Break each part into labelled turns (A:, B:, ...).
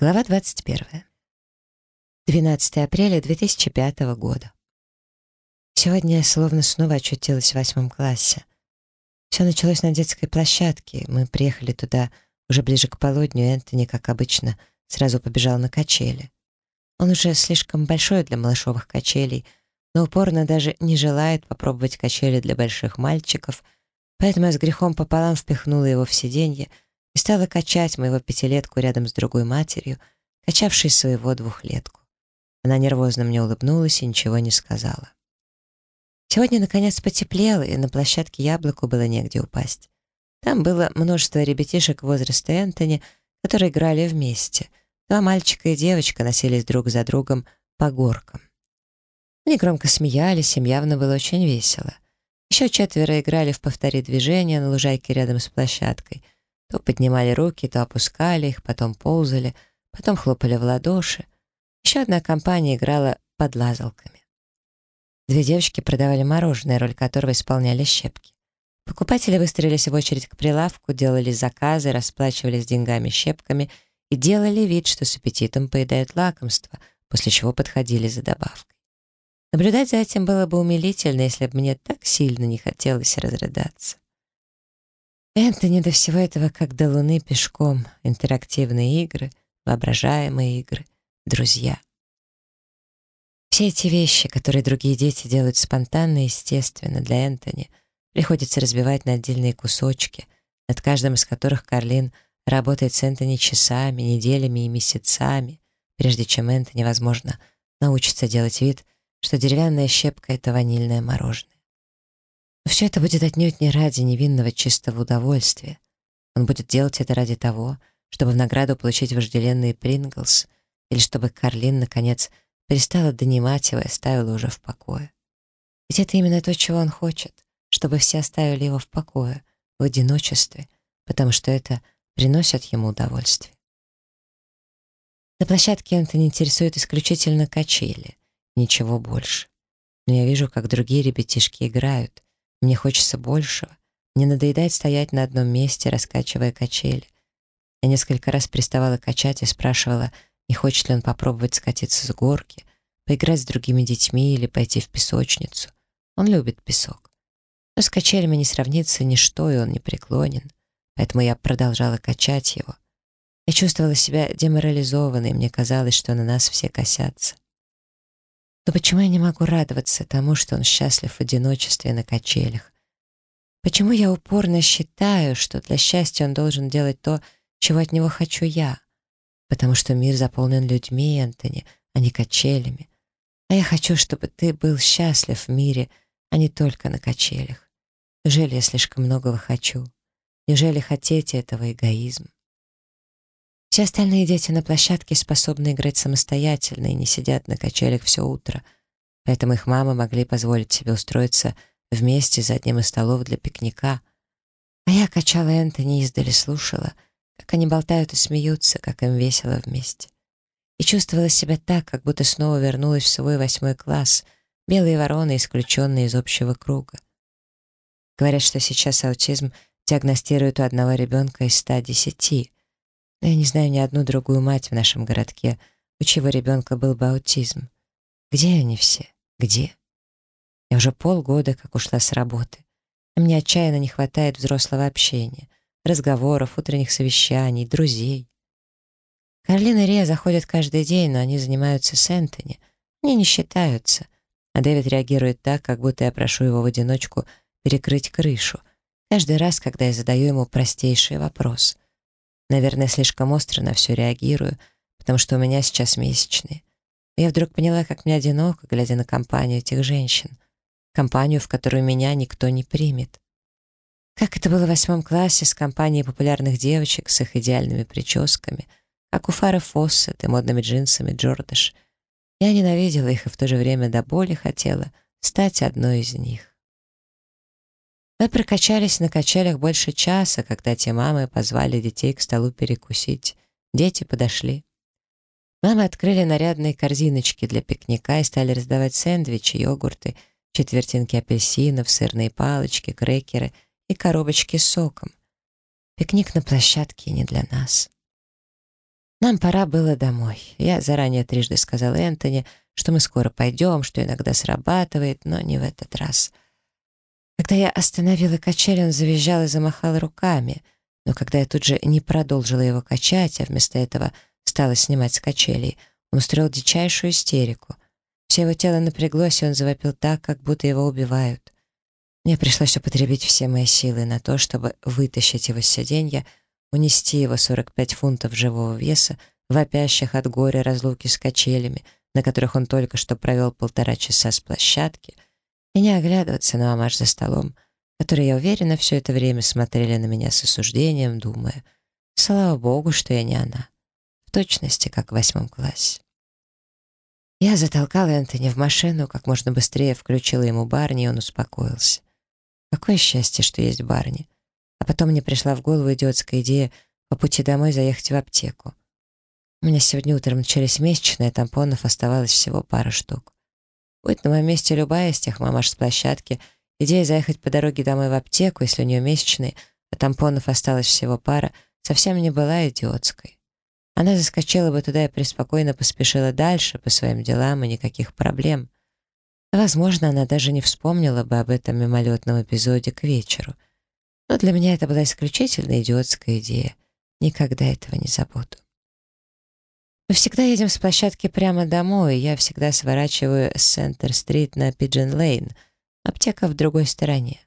A: Глава 21. 12 апреля 2005 года. Сегодня я словно снова очутилась в восьмом классе. Все началось на детской площадке. Мы приехали туда уже ближе к полудню, и Энтони, как обычно, сразу побежал на качели. Он уже слишком большой для малышовых качелей, но упорно даже не желает попробовать качели для больших мальчиков, поэтому я с грехом пополам впихнула его в сиденье — и стала качать моего пятилетку рядом с другой матерью, качавшей своего двухлетку. Она нервозно мне улыбнулась и ничего не сказала. Сегодня, наконец, потеплело, и на площадке яблоку было негде упасть. Там было множество ребятишек возраста Энтони, которые играли вместе. Два мальчика и девочка носились друг за другом по горкам. Они громко смеялись, им явно было очень весело. Еще четверо играли в повтори движения на лужайке рядом с площадкой — то поднимали руки, то опускали их, потом ползали, потом хлопали в ладоши. Еще одна компания играла под лазалками. Две девочки продавали мороженое, роль которого исполняли щепки. Покупатели выстроились в очередь к прилавку, делали заказы, расплачивались деньгами щепками и делали вид, что с аппетитом поедают лакомство, после чего подходили за добавкой. Наблюдать за этим было бы умилительно, если бы мне так сильно не хотелось разрыдаться. Энтони до всего этого как до луны пешком. Интерактивные игры, воображаемые игры, друзья. Все эти вещи, которые другие дети делают спонтанно и естественно, для Энтони приходится разбивать на отдельные кусочки, над каждым из которых Карлин работает с Энтони часами, неделями и месяцами, прежде чем Энтони, возможно, научится делать вид, что деревянная щепка — это ванильное мороженое. Все это будет отнюдь не ради невинного чистого удовольствия. Он будет делать это ради того, чтобы в награду получить вожделенные Принглс, или чтобы Карлин, наконец, перестала донимать его и оставила уже в покое. Ведь это именно то, чего он хочет, чтобы все оставили его в покое, в одиночестве, потому что это приносит ему удовольствие. На площадке Энтони интересует исключительно качели, ничего больше. Но я вижу, как другие ребятишки играют, мне хочется большего. Мне надоедает стоять на одном месте, раскачивая качели. Я несколько раз приставала качать и спрашивала, не хочет ли он попробовать скатиться с горки, поиграть с другими детьми или пойти в песочницу. Он любит песок. Но с качелями не сравнится ничто, и он не преклонен. Поэтому я продолжала качать его. Я чувствовала себя деморализованной, мне казалось, что на нас все косятся. Но почему я не могу радоваться тому, что он счастлив в одиночестве на качелях? Почему я упорно считаю, что для счастья он должен делать то, чего от него хочу я? Потому что мир заполнен людьми, Энтони, а не качелями. А я хочу, чтобы ты был счастлив в мире, а не только на качелях. Неужели я слишком многого хочу? Неужели хотеть этого эгоизм? Все остальные дети на площадке способны играть самостоятельно и не сидят на качелях все утро, поэтому их мамы могли позволить себе устроиться вместе за одним из столов для пикника. А я качала Энтони издали слушала, как они болтают и смеются, как им весело вместе. И чувствовала себя так, как будто снова вернулась в свой восьмой класс, белые вороны, исключенные из общего круга. Говорят, что сейчас аутизм диагностируют у одного ребенка из 110, но я не знаю ни одну другую мать в нашем городке, у чего ребенка был бы аутизм. Где они все? Где? Я уже полгода как ушла с работы. А мне отчаянно не хватает взрослого общения, разговоров, утренних совещаний, друзей. Карлин и Рея заходят каждый день, но они занимаются с Энтони. Мне не считаются. А Дэвид реагирует так, как будто я прошу его в одиночку перекрыть крышу. Каждый раз, когда я задаю ему простейший вопрос — Наверное, слишком остро на все реагирую, потому что у меня сейчас месячные. я вдруг поняла, как мне одиноко, глядя на компанию этих женщин. Компанию, в которую меня никто не примет. Как это было в восьмом классе с компанией популярных девочек с их идеальными прическами, как у Фары Фоссет и модными джинсами Джордаш. Я ненавидела их и в то же время до боли хотела стать одной из них. Мы прокачались на качелях больше часа, когда те мамы позвали детей к столу перекусить. Дети подошли. Мамы открыли нарядные корзиночки для пикника и стали раздавать сэндвичи, йогурты, четвертинки апельсинов, сырные палочки, крекеры и коробочки с соком. Пикник на площадке не для нас. Нам пора было домой. Я заранее трижды сказал Энтони, что мы скоро пойдем, что иногда срабатывает, но не в этот раз. Когда я остановила качель, он завизжал и замахал руками, но когда я тут же не продолжила его качать, а вместо этого стала снимать с качелей, он устроил дичайшую истерику. Все его тело напряглось, и он завопил так, как будто его убивают. Мне пришлось употребить все мои силы на то, чтобы вытащить его с сиденья, унести его 45 фунтов живого веса, вопящих от горя разлуки с качелями, на которых он только что провел полтора часа с площадки, не оглядываться на мамаш за столом, которые, я уверена, все это время смотрели на меня с осуждением, думая, слава богу, что я не она, в точности, как в восьмом классе. Я затолкала Энтони в машину, как можно быстрее включила ему Барни, и он успокоился. Какое счастье, что есть Барни. А потом мне пришла в голову идиотская идея по пути домой заехать в аптеку. У меня сегодня утром начались месячные, а тампонов оставалось всего пара штук. Будет на моем месте любая из тех мамаш с площадки, идея заехать по дороге домой в аптеку, если у нее месячные, а тампонов осталось всего пара, совсем не была идиотской. Она заскочила бы туда и преспокойно поспешила дальше по своим делам, и никаких проблем. Возможно, она даже не вспомнила бы об этом мимолетном эпизоде к вечеру. Но для меня это была исключительно идиотская идея. Никогда этого не забуду. Мы всегда едем с площадки прямо домой, я всегда сворачиваю с Центр-стрит на Пиджин-лейн, аптека в другой стороне.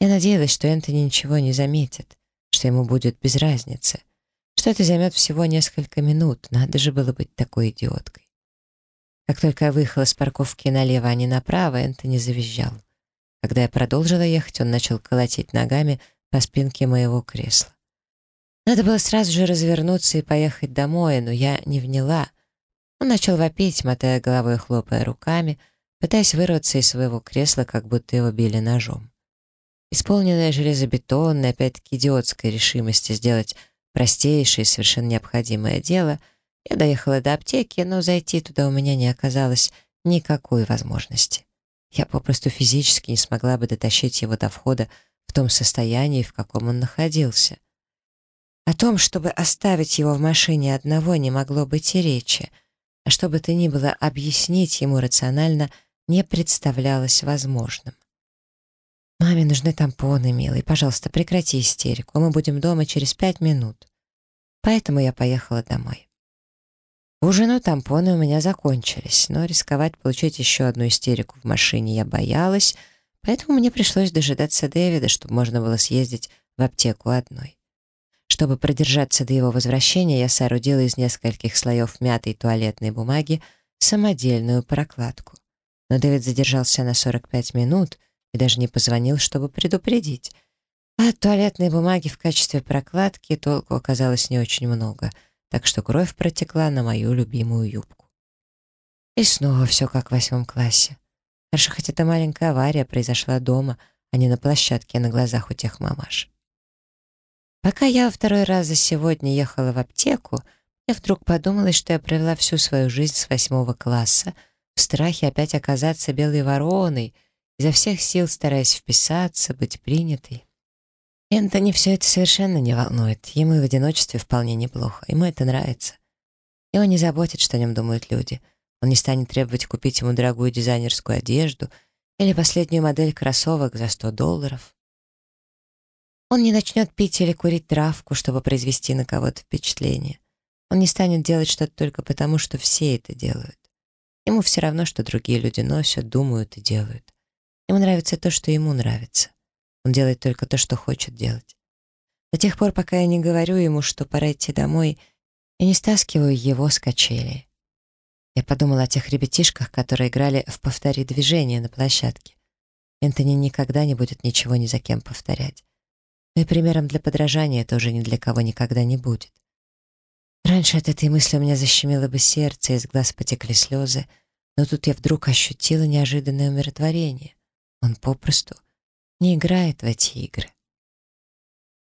A: Я надеялась, что Энтони ничего не заметит, что ему будет без разницы, что это займет всего несколько минут, надо же было быть такой идиоткой. Как только я выехала с парковки налево, а не направо, Энтони завизжал. Когда я продолжила ехать, он начал колотить ногами по спинке моего кресла. Надо было сразу же развернуться и поехать домой, но я не вняла. Он начал вопить, мотая головой и хлопая руками, пытаясь вырваться из своего кресла, как будто его били ножом. Исполненная железобетонной, опять-таки идиотской решимости сделать простейшее и совершенно необходимое дело — я доехала до аптеки, но зайти туда у меня не оказалось никакой возможности. Я попросту физически не смогла бы дотащить его до входа в том состоянии, в каком он находился. О том, чтобы оставить его в машине одного, не могло быть и речи, а что бы то ни было объяснить ему рационально не представлялось возможным. «Маме нужны тампоны, милый. Пожалуйста, прекрати истерику. Мы будем дома через пять минут». Поэтому я поехала домой. Ужину тампоны у меня закончились, но рисковать получить еще одну истерику в машине я боялась, поэтому мне пришлось дожидаться Дэвида, чтобы можно было съездить в аптеку одной. Чтобы продержаться до его возвращения, я соорудила из нескольких слоев мятой туалетной бумаги самодельную прокладку. Но Дэвид задержался на 45 минут и даже не позвонил, чтобы предупредить. А от туалетной бумаги в качестве прокладки толку оказалось не очень много — так что кровь протекла на мою любимую юбку. И снова все как в восьмом классе. Хорошо, хоть эта маленькая авария произошла дома, а не на площадке на глазах у тех мамаш. Пока я второй раз за сегодня ехала в аптеку, мне вдруг подумалось, что я провела всю свою жизнь с восьмого класса в страхе опять оказаться белой вороной, изо всех сил стараясь вписаться, быть принятой. Энтони все это совершенно не волнует. Ему и в одиночестве вполне неплохо. Ему это нравится. Его не заботит, что о нем думают люди. Он не станет требовать купить ему дорогую дизайнерскую одежду или последнюю модель кроссовок за 100 долларов. Он не начнет пить или курить травку, чтобы произвести на кого-то впечатление. Он не станет делать что-то только потому, что все это делают. Ему все равно, что другие люди носят, думают и делают. Ему нравится то, что ему нравится. Он делает только то, что хочет делать. До тех пор, пока я не говорю ему, что пора идти домой, и не стаскиваю его с качели. Я подумала о тех ребятишках, которые играли в «Повтори движение» на площадке. Энтони никогда не будет ничего ни за кем повторять. Но и примером для подражания тоже ни для кого никогда не будет. Раньше от этой мысли у меня защемило бы сердце, из глаз потекли слезы, но тут я вдруг ощутила неожиданное умиротворение. Он попросту не играет в эти игры.